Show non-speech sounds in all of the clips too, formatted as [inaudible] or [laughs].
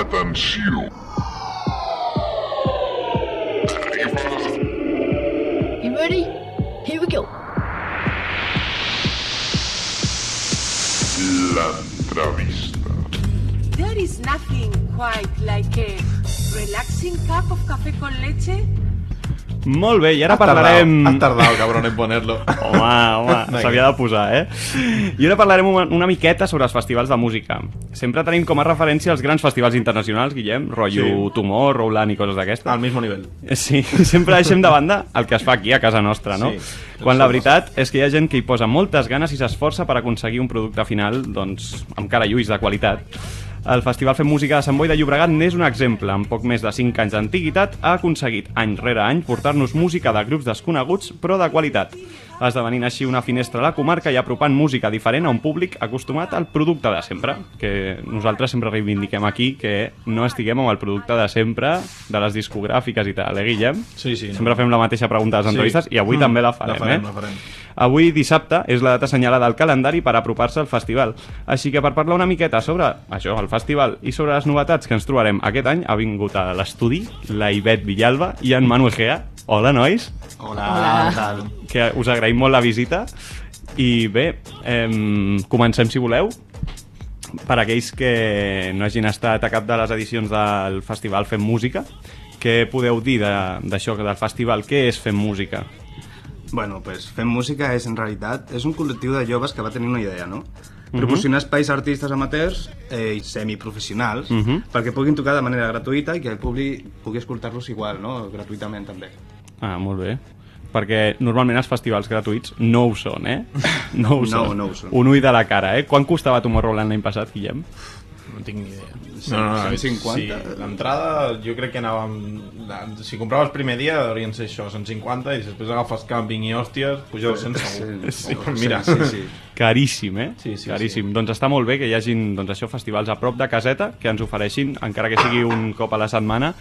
Atenció! You ready? Here we go. L'entrevista. There is nothing quite like a relaxing cup of café con leche. Molt bé, i ara Has parlarem... Has tardado, cabrón, en ponerlo. Home, home, [laughs] s'havia de posar, eh? I ara parlarem una, una miqueta sobre els festivals de música. Sempre tenim com a referència els grans festivals internacionals, Guillem, rotllo Sí. Tomorrowland i coses d'aquestes. Al mismo nivel. Sí, [laughs] sempre deixem de banda el que es fa aquí a casa nostra, no? Sí, Quan la veritat és que hi ha gent que hi posa moltes ganes i s'esforça per aconseguir un producte final, doncs, amb cara i ulls de qualitat. El Festival Fem Música de Sant Boi de Llobregat n'és un exemple. Amb poc més de 5 anys d'antiguitat, ha aconseguit, any rere any, portar-nos música de grups desconeguts, però de qualitat esdevenint així una finestra a la comarca i apropant música diferent a un públic acostumat al producte de sempre, que nosaltres sempre reivindiquem aquí que no estiguem amb el producte de sempre de les discogràfiques i tal, eh, Guillem? Sí, sí. Sempre fem la mateixa pregunta a les Sí. entrevistes i avui Mm, també la la farem, farem, eh? la farem. Avui, dissabte, és la data assenyalada al calendari per apropar-se al festival. Així que per parlar una miqueta sobre això, el festival, i sobre les novetats que ens trobarem aquest any, ha vingut a l'estudi la Ivet Villalba i en Manu Egea. Hola, nois, Hola, Hola. tal? Que us agraïm molt la visita. I bé, eh, comencem si voleu. Per aquells que no hagin estat a cap de les edicions del festival Fem Música, què podeu dir de- d'això, del festival? Què és Fem Música? Bueno, pues Fem Música és en realitat és un col·lectiu de joves que va tenir una idea, no? Proporcionar espais a artistes amateurs eh, i semiprofessionals Mhm. perquè puguin tocar de manera gratuïta i que el públic pugui escoltar-los igual, no? Gratuïtament també. Ah, molt bé. Perquè normalment els festivals gratuïts no ho són, eh? [laughs] No ho No, són. no ho són. Un ull de la cara, eh? Quan costava Tomorrowland l'any passat, Guillem? No tinc ni idea. No, no, no, 150. Sí, l'entrada jo crec que anàvem... Si compraves el primer dia haurien ser això, 150 i després agafes càmping i hòsties, puja 200 segur. Sí, Mira, sí, sí. Caríssim, eh? Sí, sí, Caríssim. Doncs està molt bé que hi hagin doncs això festivals a prop de caseta que ens ofereixin, encara que sigui un cop a la setmana,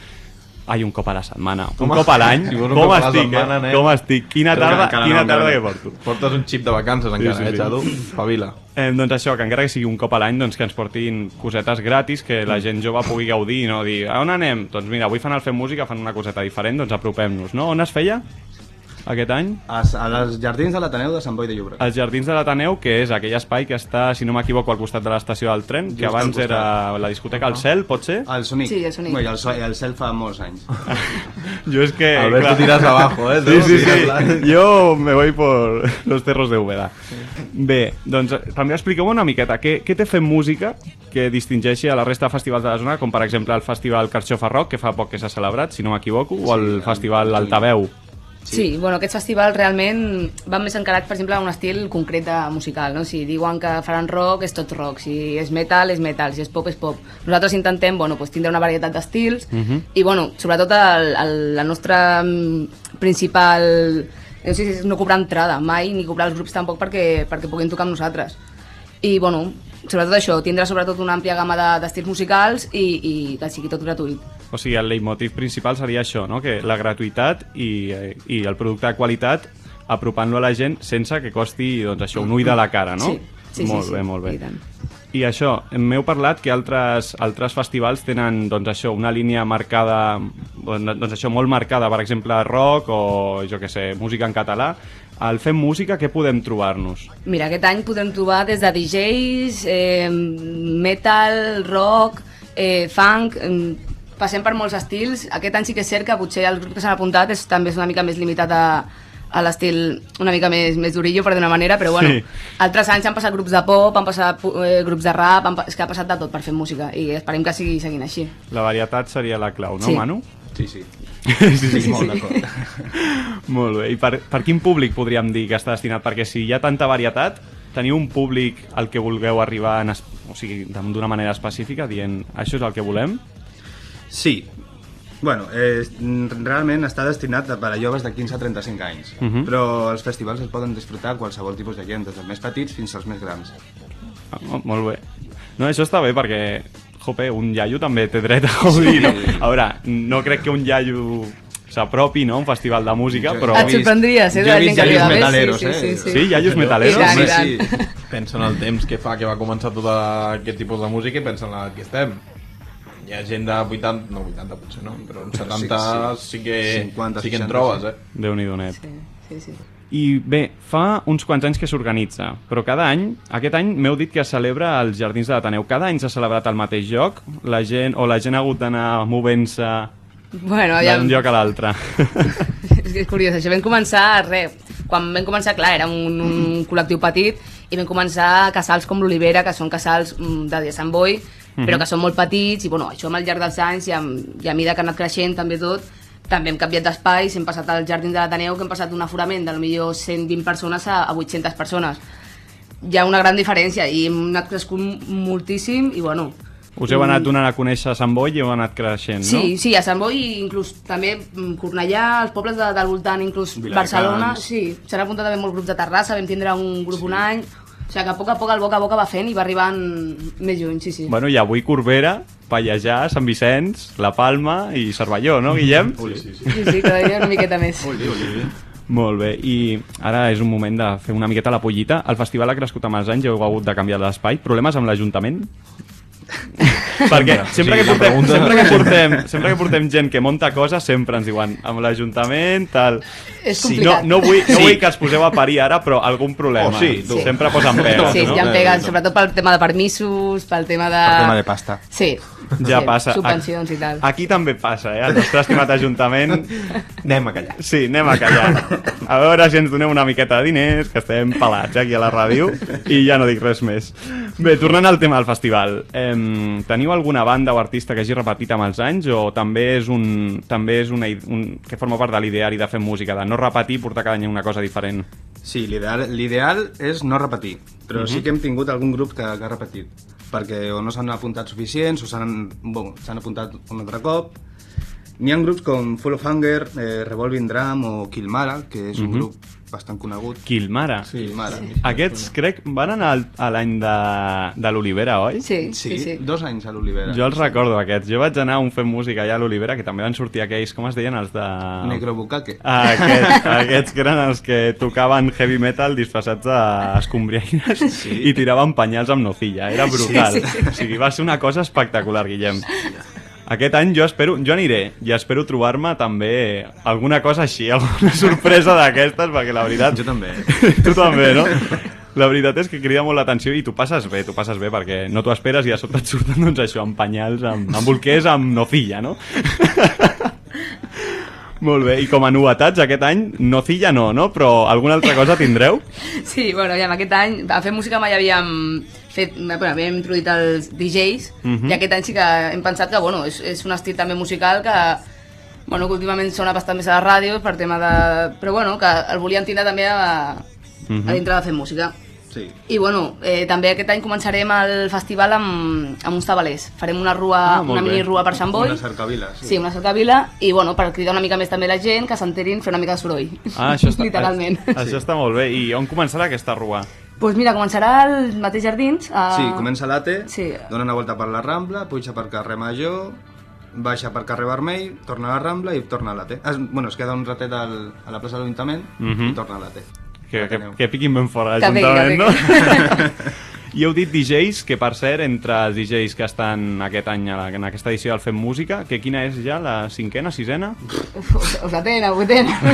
Ai, un cop a la setmana. Com un cop a l'any. Com la estic, setmana, eh? nen. Com estic. Quina tarda, no, quina tarda que porto. Portes un xip de vacances encara, sí, eh, sí. Xado? Favila. Eh, doncs això, que encara que sigui un cop a l'any, doncs que ens portin cosetes gratis, que la gent jove pugui gaudir i no dir, a on anem? Doncs mira, avui fan el Fem Música, fan una coseta diferent, doncs apropem-nos, no? On es feia aquest any? A, a les jardins de l'Ateneu de Sant Boi de Llobregat. Els Jardins de l'Ateneu, que és aquell espai que està, si no m'equivoco, al costat de l'estació del tren, que Just al abans era la discoteca El Cel, pot ser? El Sonic. Sí, el Sonic. Bueno, el, so- el cel fa molts anys. [laughs] Jo és que... Albert, clar, tu tiras abajo, eh? Sí, sí, sí. [laughs] Jo me voy por los cerros de Úbeda. Bé, doncs també expliqueu una miqueta què, què té fent música que distingeixi a la resta de festivals de la zona, com per exemple el Festival Carxofa Rock, que fa poc que s'ha celebrat, si no m'equivoco, o el Festival Altaveu. Sí, bueno, aquests festivals realment van més encarats, per exemple, a un estil concret de musical, no? Si diuen que faran rock, és tot rock, si és metal, és metal, si és pop, és pop. Nosaltres intentem, bueno, pues, tindre una varietat d'estils i, bueno, sobretot el, el, la nostra mm, principal... No sé si és no cobrar entrada mai, ni cobrar els grups tampoc perquè, perquè puguin tocar amb nosaltres. I, bueno, sobretot això, tindre sobretot una àmplia gamma de- d'estils musicals i, i que sigui tot gratuït. O sigui, el leitmotiv principal seria això, no? que la gratuïtat i, eh, i el producte de qualitat apropant-lo a la gent sense que costi doncs, això, un ull de la cara, no? Sí, sí, molt sí, bé, sí, molt bé. i tant. I això, m'heu parlat que altres, altres festivals tenen doncs això, una línia marcada, doncs això, molt marcada, per exemple, rock o, jo que sé, música en català. Al Fem Música, què podem trobar-nos? Mira, aquest any podem trobar des de DJs, eh, metal, rock, eh, funk, eh, passem per molts estils. Aquest any sí que és cert que potser els grups que s'han apuntat és, també és una mica més limitat a, a l'estil una mica més, més durillo, per d'una manera, però bueno, Sí. altres anys han passat grups de pop, han passat eh, grups de rap, han, és que ha passat de tot per fer música i esperem que sigui seguint així. La varietat seria la clau, no, Sí. Manu? Sí, sí. sí, sí, sí, molt d'acord. [laughs] Molt bé. I per, per quin públic podríem dir que està destinat? Perquè si hi ha tanta varietat, teniu un públic al que vulgueu arribar en es... o sigui, d'una manera específica, dient això és el que volem? Sí. Bueno, eh, realment està destinat per a joves de 15 a 35 anys, Mhm. però els festivals es poden disfrutar qualsevol tipus de gent, des dels més petits fins als més grans. Ah, oh, molt bé. No, això està bé perquè, jope, un iaio també té dret a gaudir, no? A veure, no crec que un iaio s'apropi, no?, a un festival de música, Jo- però... Et sorprendries, eh, de jo la he gent vist que li iaios va bé, metaleros, sí, eh? sí, sí, Sí, iaios metaleros? I tant, i Home, tant. sí. Pensa en el temps que fa que va començar tot aquest tipus de música i pensa en la que estem. Hi ha gent de 80, no 80 potser no, però en 70 sí, sí, que, 50, sí que en 60, trobes, sí. eh? Déu-n'hi-do net. Sí, sí, sí. I bé, fa uns quants anys que s'organitza, però cada any, aquest any m'heu dit que es celebra als Jardins de l'Ateneu. Cada any s'ha celebrat al mateix lloc? La gent, o la gent ha hagut d'anar movent-se Bueno, ja... d'un lloc a l'altre? és [laughs] que és curiós, això vam començar, res, quan vam començar, clar, era un, un col·lectiu petit i vam començar casals com l'Olivera, que són casals mm, de, de Sant Boi, però que són molt petits i bueno, això amb el llarg dels anys i a, i a mida que ha anat creixent també tot, també hem canviat d'espais, hem passat al Jardí de l'Ateneu, que hem passat d'un aforament de millor 120 persones a, a 800 persones. Hi ha una gran diferència i hem anat crescut moltíssim i bueno, Us heu anat donant a conèixer a Sant Boi i heu anat creixent, no? Sí, sí, a Sant Boi i inclús també mm, Cornellà, els pobles de, del voltant, inclús Viladecans. Barcelona, sí, s'han apuntat també molts grups de Terrassa, vam tindre un grup un any, o sigui que a poc a poc el boca a boca va fent i va arribant més lluny, sí, sí. Bueno, i avui Corbera, Pallejà, Sant Vicenç, La Palma i Cervelló, no, Guillem? Sí, sí, sí. Sí, sí, cada dia una miqueta més. Molt bé, i ara és un moment de fer una miqueta la pollita. El festival ha crescut amb els anys, heu hagut de canviar l'espai. Problemes amb l'Ajuntament? [laughs] Perquè sempre que, Sí, portem, pregunta- sempre, que portem, sempre que portem gent que monta coses, sempre ens diuen amb l'Ajuntament, tal... És no, complicat. no, vull, no Sí. vull que els poseu a parir ara, però algun problema. Oh, sí, tu. Sempre posen pegues, Sí, no? ja em peguen, sobretot pel tema de permisos, pel tema de... El tema de pasta. Sí. Ja sí, passa. Subvencions i tal. Aquí també passa, eh? El nostre estimat Ajuntament Anem a callar. Sí, anem a callar. A veure si ens doneu una miqueta de diners, que estem pelats aquí a la ràdio, i ja no dic res més. Bé, tornant al tema del festival, eh, teniu alguna banda o artista que hagi repetit amb els anys, o també és un, també és una, un, que forma part de l'ideari de fer música, de no repetir i portar cada any una cosa diferent? Sí, l'ideal és no repetir, però sí que hem tingut algun grup que, que ha repetit, perquè o no s'han apuntat suficients o s'han bueno, apuntat un altre cop. N'hi ha grups com Full of Hunger, eh, Revolving Drum o Kilmara, que és un grup bastant conegut. Quilmara. Sí, Kilmara. Aquests, crec, van anar a l'any de, de l'Olivera, oi? Sí, Sí, sí, sí. dos anys a l'Olivera. Jo els recordo, aquests. Jo vaig anar a un fent música allà a l'Olivera, que també van sortir aquells, com es deien, els de... Necrobucaque. Aquests, [laughs] aquests que eren els que tocaven heavy metal disfressats d'escombriaires sí. i tiraven penyals amb nocilla. Era brutal. Sí, sí, sí. O sigui, va ser una cosa espectacular, Guillem. Aquest any jo espero, jo aniré i espero trobar-me també alguna cosa així, [laughs] alguna sorpresa d'aquestes, perquè la veritat... Jo també. [laughs] tu també, no? La veritat és que crida molt l'atenció i tu passes bé, tu passes bé, perquè no t'ho esperes i a sota et surten doncs, això, amb penyals, amb, amb bolquers, amb nocilla, no? [laughs] Molt bé, i com a novetats aquest any, nocilla no, no? Però alguna altra cosa tindreu? Sí, bueno, ja aquest any a fer música mai havíem fet, bueno, havíem introduït els DJs Mhm. i aquest any sí que hem pensat que bueno, és, és un estil també musical que bueno, que últimament sona bastant més a la ràdio per tema de... però bueno, que el volíem tindre també a, Mhm. a dintre de fer música. Sí. I bueno, eh, també aquest any començarem el festival amb, amb uns tabalers. Farem una rua, Ah, una bé. mini rua per Sant Boi. Una cercavila, sí. Sí, una cercavila, i bueno, per cridar una mica més també la gent, que s'enterin, fer una mica de soroll. Ah, això està, [laughs] Literalment. Això està molt bé. I on començarà aquesta rua? Doncs pues mira, començarà al mateix Jardins. A... Sí, comença l'ATE, Sí. dona una volta per la Rambla, puja per carrer Major, baixa per carrer Vermell, torna a la Rambla i torna a l'ATE. Es, bueno, es queda un ratet al, a la plaça de l'Ajuntament Mhm. i torna a l'ATE. Que, que, que piquin ben fora l'Ajuntament, no? [laughs] I heu dit DJs, que per cert, entre els DJs que estan aquest any en aquesta edició del Fem Música, que quina és ja, la cinquena, sisena? O, o setena, vuitena. No,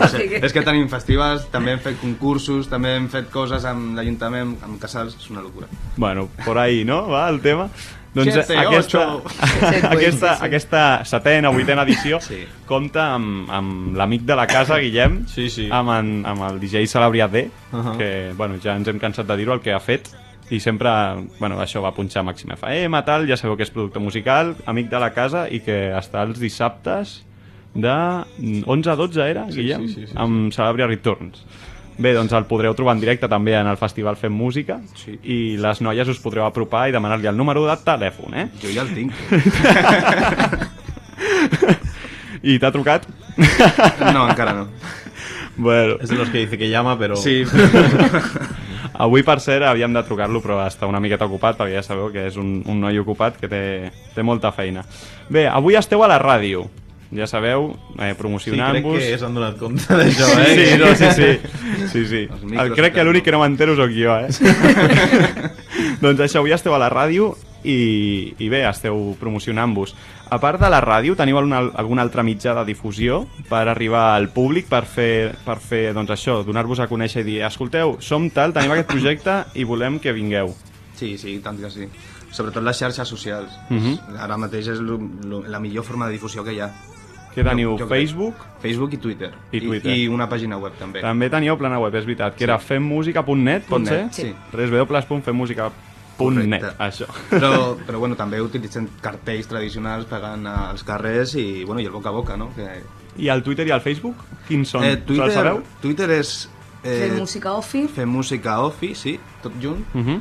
No sé. És que tenim festivals, també hem fet concursos, també hem fet coses amb l'Ajuntament, amb casals, és una locura. Bueno, por ahí, no? Va, el tema. Doncs Siete, aquesta, [laughs] aquesta, Sí, sí. aquesta setena, vuitena edició Sí. compta amb, amb l'amic de la casa, Guillem, Sí, sí. Amb, en, amb el DJ Celebria D, Uh -huh. que bueno, ja ens hem cansat de dir-ho, el que ha fet, i sempre, bueno, això va punxar Màxim FM, tal, ja sabeu que és producte musical, amic de la casa, i que està els dissabtes de 11 a 12 era, Guillem? sí, sí, sí. amb Celebria Returns. Bé, doncs el podreu trobar en directe també en el Festival Fem Música Sí. i les noies us podreu apropar i demanar-li el número de telèfon, eh? Jo ja el tinc. [laughs] I t'ha trucat? No, encara no. bueno, És de los que dice que llama, però... Sí, avui per cert havíem de trucar-lo però està una miqueta ocupat perquè ja sabeu que és un, un noi ocupat que té, té molta feina. Bé, avui esteu a la ràdio, ja sabeu, eh, sí crec promocionant-vos... que s'han donat compte d'això, eh? sí, no, sí, sí. [laughs] sí, sí. El, crec que que l'únic que no m'entero sóc jo, eh? [laughs] [laughs] doncs això, avui esteu a la ràdio i, i bé, esteu promocionant-vos. A part de la ràdio, teniu algun, algun altre mitjà de difusió per arribar al públic, per fer, per fer doncs això, donar-vos a conèixer i dir escolteu, som tal, tenim aquest projecte i volem que vingueu. Sí, sí, tant que sí. Sobretot les xarxes socials. Mhm. Ara mateix és lo, lo, la millor forma de difusió que hi ha. Què teniu? Jo- jo crec. Facebook? Facebook i Twitter. I Twitter. I, I una pàgina web, també. També teníeu plana web, és veritat, que era femmusica.net, pot ser? net, sí. www.femmusica.net, Correcte. això. [laughs] Però, però bueno, també utilitzen cartells tradicionals pegant als carrers i, bueno, i el boca a boca, no? Que, I el Twitter i el Facebook? Quins són? eh, Twitter, sabeu? Twitter és... Eh, Fem música ofi Fem música ofi, sí, tot junt. Uh -huh.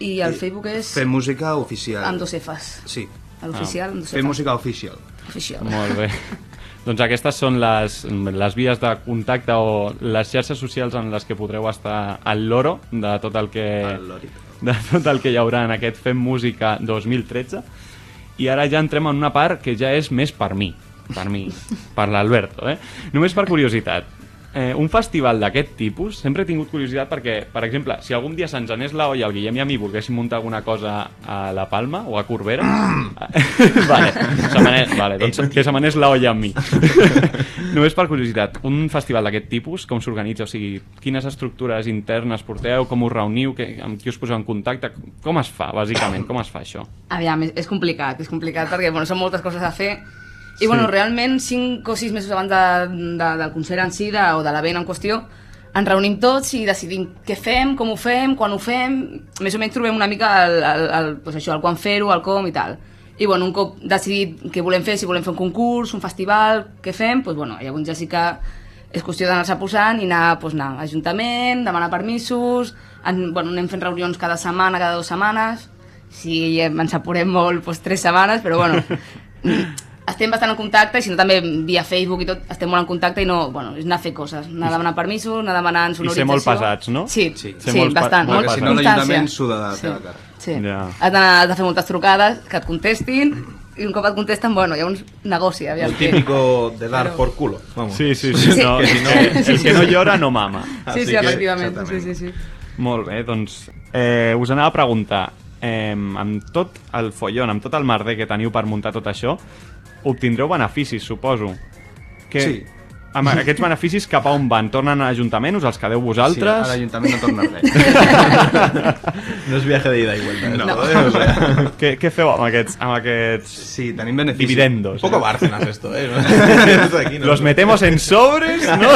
i el Facebook és Fem música oficial. amb dos Fs. Sí. L'oficial amb dos Fem Fs. música official. Oficial. Molt bé. [laughs] doncs aquestes són les, les vies de contacte o les xarxes socials en les que podreu estar al loro de tot el que, Al lorito. De tot el que hi haurà en aquest Fem Música 2013. I ara ja entrem en una part que ja és més per mi, per mi, per l'Alberto, eh? Només per curiositat. Eh, un festival d'aquest tipus, sempre he tingut curiositat perquè, per exemple, si algun dia se'ns anés la olla, el Guillem i a mi volguéssim muntar alguna cosa a La Palma o a Corbera... [laughs] vale, se m'anés- vale, doncs que se m'anés la olla amb mi. [laughs] Només per curiositat, un festival d'aquest tipus, com s'organitza? O sigui, quines estructures internes porteu, com us reuniu, que, amb qui us poseu en contacte? Com es fa, bàsicament? Com es fa això? Aviam, és, és complicat, és complicat perquè bueno, són moltes coses a fer i Sí. bueno, realment 5 o 6 mesos abans de, de, del concert en si de, o de l'event en qüestió ens reunim tots i decidim què fem, com ho fem, quan ho fem. Més o menys trobem una mica el, el, el, doncs això, el quan fer-ho, el com i tal. I bueno, un cop decidit què volem fer, si volem fer un concurs, un festival, què fem, doncs bueno, llavors ja sí que és qüestió d'anar-se posant i anar, doncs anar a Ajuntament, demanar permisos, en, bueno, anem fent reunions cada setmana, cada dues setmanes, si ens apurem molt, doncs tres setmanes, però bueno, [laughs] estem bastant en contacte i si no també via Facebook i tot estem molt en contacte i no, bueno, és anar a fer coses, anar a demanar permisos, anar demanant I sonorització. ser molt pesats, no? Sí, Sí. sí, molt pa- bastant, molt si no l'Ajuntament suda de la sí. teva cara. Sí. Ja. Has, d'anar- has de fer moltes trucades, que et contestin, i un cop et contesten, bueno, hi ha un negoci. Aviam, El típico de dar Claro. por culo. Vamos. Sí, sí, sí. Sí. No, Que si no- el Sí, que no llora no mama. Sí, Així sí, que, efectivament. Sí, sí, sí. Molt bé, doncs eh, us anava a preguntar, eh, amb tot el follon, amb tot el merder que teniu per muntar tot això, obtindreu beneficis, suposo. Que, Sí. Amb aquests beneficis cap a on van? Tornen a l'Ajuntament? Us els quedeu Sí, a vosaltres? l'Ajuntament no torna res. [laughs] No es viaje de ida y vuelta. No. esto, ¿eh? O sea, [laughs] què, què feu amb aquests, amb aquests Sí, tenim beneficis. dividendos? un poco eh? Bárcenas esto, ¿eh? [laughs] Esto aquí no- Los metemos en sobres, no?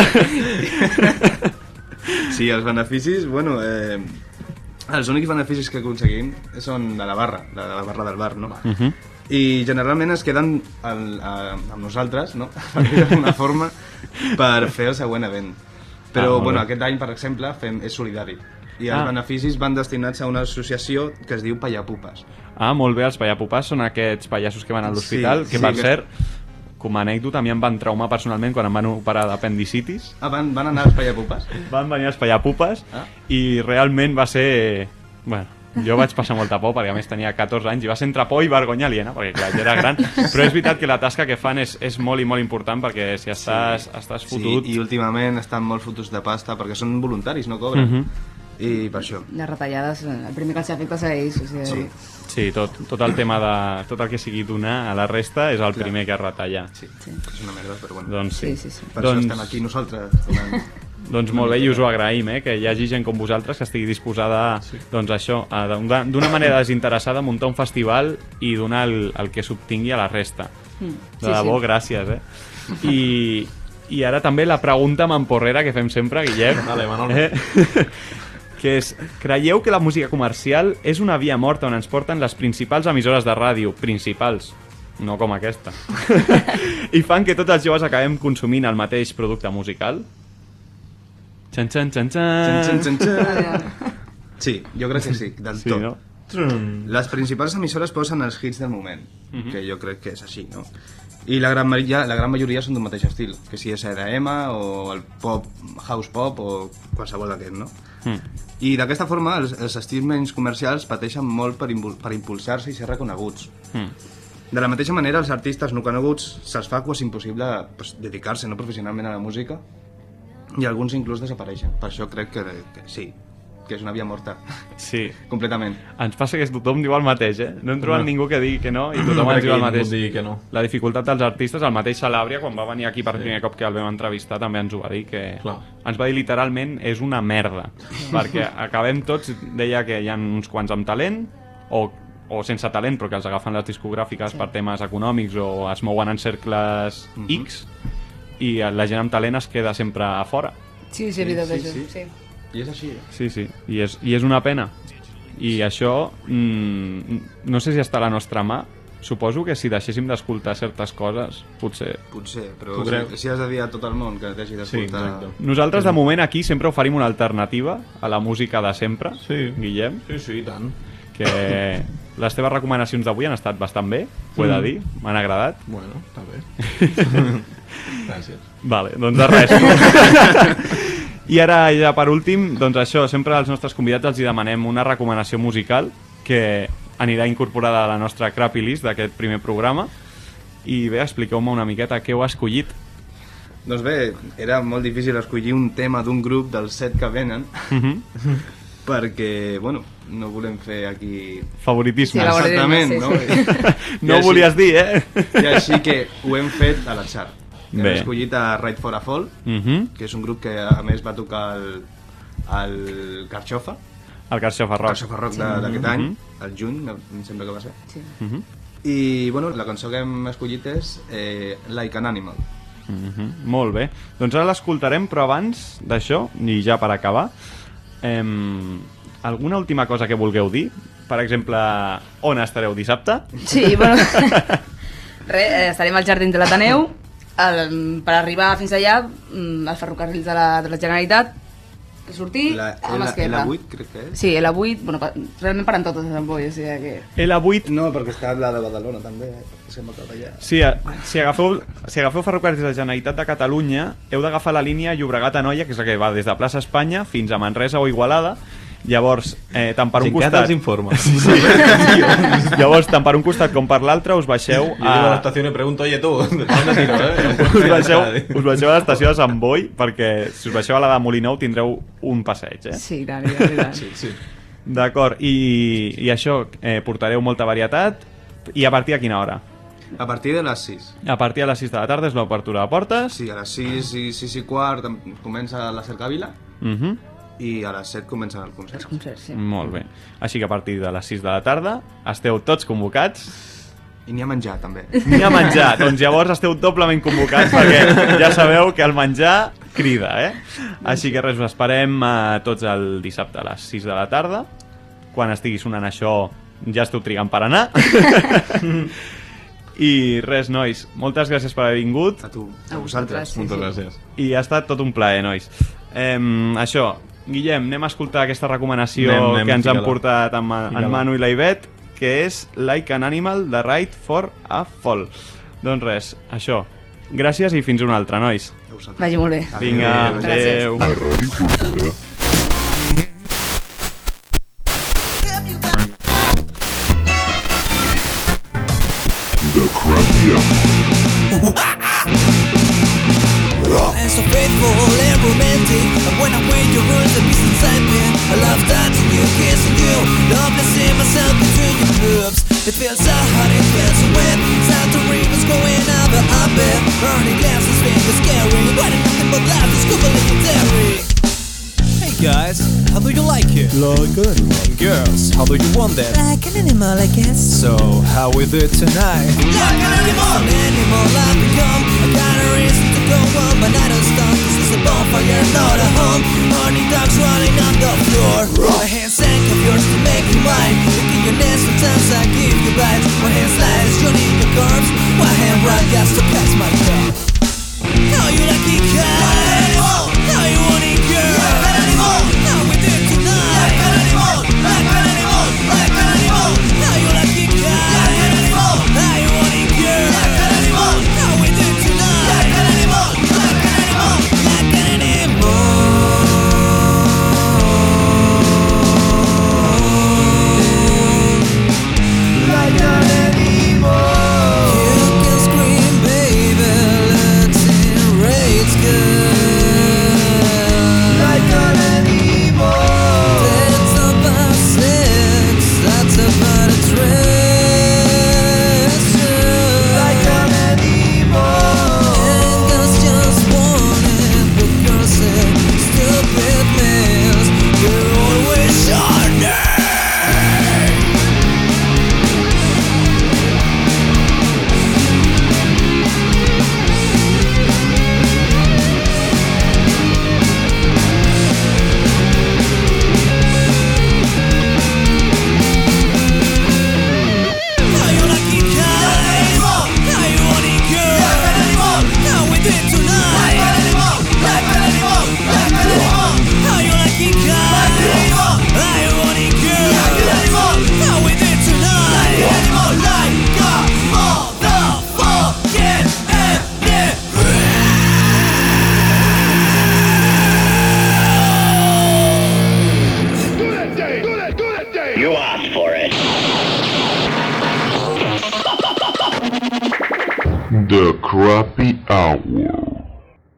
Sí, els beneficis, bueno, eh, els únics beneficis que aconseguim són de la barra, de la barra del bar, no? Uh -huh. I generalment es queden al, a, amb nosaltres, no? [laughs] D'alguna forma, per fer el següent event. Ah, Però, molt bueno, bé. aquest any, per exemple, fem, és solidari. I els Ah. beneficis van destinats a una associació que es diu Pallapupes. Ah, molt bé, els pallapupàs són aquests pallassos que van a l'hospital, Sí, que sí, per que- cert, com a anècdota, a mi em van traumar personalment quan em van operar d'apendicitis. Ah, van, van anar als Pallapupes? [laughs] Van venir els pallapupes Ah. i realment va ser... Bueno, jo vaig passar molta por perquè a més tenia 14 anys i va ser entre por i vergonya aliena perquè clar, ja era gran [laughs] però és veritat que la tasca que fan és, és molt i molt important perquè si estàs, estàs fotut Sí, i últimament estan molt fotuts de pasta perquè són voluntaris, no cobren. Mhm. I per això. Les retallades, el primer que els afecta és a ells. O sigui, Sí. sí, tot, tot el tema de tot el que sigui donar a la resta és el primer que retalla Sí, Sí. és una merda, però bueno. doncs sí, Sí, sí, sí. Per doncs, això estem aquí nosaltres. donant- [laughs] Doncs molt bé, i us ho agraïm, eh, que hi hagi gent com vosaltres que estigui disposada, sí. doncs això, a d'una manera desinteressada a muntar un festival i donar el, el que s'obtingui a la resta. Mm. De debò, gràcies, eh? I, I ara també la pregunta mamporrera que fem sempre, Guillem. Vale, Manolo. Eh? Que és, creieu que la música comercial és una via morta on ens porten les principals emissores de ràdio, principals, no com aquesta, [laughs] i fan que tots els joves acabem consumint el mateix producte musical? Xan, xan, xan, xan. Txan, txan, txan. Sí, jo crec que sí, del Sí, tot. no? Les principals emissores posen els hits del moment, Mhm. que jo crec que és així, no? I la gran, majoria, la gran majoria són d'un mateix estil, que si és EDM o el pop, house pop o qualsevol d'aquest, no? Mm. I d'aquesta forma els, els estils menys comercials pateixen molt per, per impulsar-se i ser reconeguts. Mm. De la mateixa manera, als artistes no coneguts se'ls fa quasi impossible pues, dedicar-se no professionalment a la música i alguns inclús desapareixen. Per això crec que, que sí, que és una via morta, Sí. [laughs] completament. Ens passa que tothom diu el mateix, eh? No hem trobat Home. ningú que digui que no i [clears throat] tothom No ens diu el mateix. digui que no. La dificultat dels artistes, el mateix Salàbria, quan va venir aquí per primer cop que el vam entrevistar, també ens ho va dir, que Clar. ens va dir literalment és una merda, [laughs] perquè acabem tots, deia que hi ha uns quants amb talent, o, o sense talent, però que els agafen les discogràfiques per temes econòmics o es mouen en cercles X, i la gent amb talent es queda sempre a fora. Sí, sí, sí, això. sí. Sí. I és així, eh? Sí, sí, i és, i és una pena. I això, mm, no sé si està a la nostra mà, suposo que si deixéssim d'escoltar certes coses, potser... Potser, però si, si has de dir a tot el món que deixi Sí, d'escoltar... exacte. Nosaltres, de moment, aquí sempre oferim una alternativa a la música de sempre, Sí. Guillem, Sí, sí, i tant. que les teves recomanacions d'avui han estat bastant bé, ho he de dir, m'han agradat. Bueno, està bé. [laughs] Gràcies. Vale, doncs de res. [laughs] I ara, ja per últim, doncs això, sempre als nostres convidats els hi demanem una recomanació musical que anirà incorporada a la nostra crappy list d'aquest primer programa. I bé, expliqueu-me una miqueta què heu escollit. Doncs bé, era molt difícil escollir un tema d'un grup dels set que venen, [laughs] perquè, bueno, no volem fer aquí... Favoritisme. Sí, Exactament, sí, no? sí. [laughs] no ho volies dir, eh? I així que ho hem fet a la xart. Hem Bé. escollit a Right for a Fall, Mhm. que és un grup que a més va tocar el, el Carxofa, El Carxofa Rock. Carxofa Rock de- d'aquest any, el juny, em sembla que va ser. Sí. I bueno, la cançó que hem escollit és eh, Like an Animal. Mhm, Molt bé. Doncs ara l'escoltarem, però abans d'això, i ja per acabar, em... alguna última cosa que vulgueu dir? Per exemple, on estareu dissabte? Sí, bueno... [laughs] Re, eh, estarem al Jardí de l'Ateneu. El- Per arribar fins allà, mm, els ferrocarrils de la, de la Generalitat, sortir La, a la, esquerra. L8 crec que és. Sí, L8, bueno, pa- realment paren totes les ampolles, o sigui que... L8 No, perquè està la de Badalona també, eh? que sembla que va allà. Si, si, agafeu, si agafeu ferrocarrils de la Generalitat de Catalunya, heu d'agafar la línia Llobregat-Anoia, que és la que va des de plaça Espanya fins a Manresa o Igualada. Llavors, eh, tant per un Cincat costat... els informes. [laughs] [laughs] Llavors, tant per un costat com per l'altre, us baixeu a la a... estación y pregunto, oye tú, [laughs] ¿de dónde tiro, eh? Us baixeu, us baixeu a l'estació de Sant Boi perquè si us baixeu a la de Molinou tindreu un passeig, eh? Sí, tant, és veritat. Sí, sí. D'acord, i, i això, eh, portareu molta varietat i a partir de quina hora? A partir de les 6. A partir de les 6 de la tarda és l'obertura de portes. Sí, a les 6 i 6 i quart comença la cercavila Mhm. I a les 7 comencen el concert. Els concerts, sí. Molt bé. Així que a partir de les 6 de la tarda esteu tots convocats. I n'hi ha menjar, també. N'hi ha menjar. doncs llavors esteu doblement convocats perquè ja sabeu que el menjar crida, eh? Així que res, us esperem a tots el dissabte a les 6 de la tarda. Quan estigui sonant això ja esteu trigant per anar. [laughs] I res, nois, moltes gràcies per haver vingut A tu, A vosaltres. Moltes gràcies. i ha estat tot un plaer, nois. Em, això, Guillem, anem a escoltar aquesta recomanació Anem, anem, que ens han portat en, en. Manu i la Ivet, que és Like an Animal, de Right for a Fall. Doncs res, això. Gràcies i fins una altra, nois. Vagi molt bé. Vinga, Gràcies. adeu. The [laughs] Crappy And so faithful and romantic. And when I'm with you, ruins the peace inside me I love touching you, kissing you. Love seeing myself between your boobs It feels so hot, it feels so wet. Sound the rivers going the up it Burning glasses, fingers scary. But nothing but life, it's cool, legendary. Hey guys, how do you like it? Like an animal And girls, how do you want that? Like an animal, I guess. So, how we do it tonight? Like an animal, an animal I've become I got a reason to go on, but I don't stop This is a bonfire, not a home. Horny dogs running on the floor. My hands sank of yours to make you mine. Licking your nails, sometimes I give you bites My hand slides, you need your curves My hand right got to catch my cup How you like it, guys?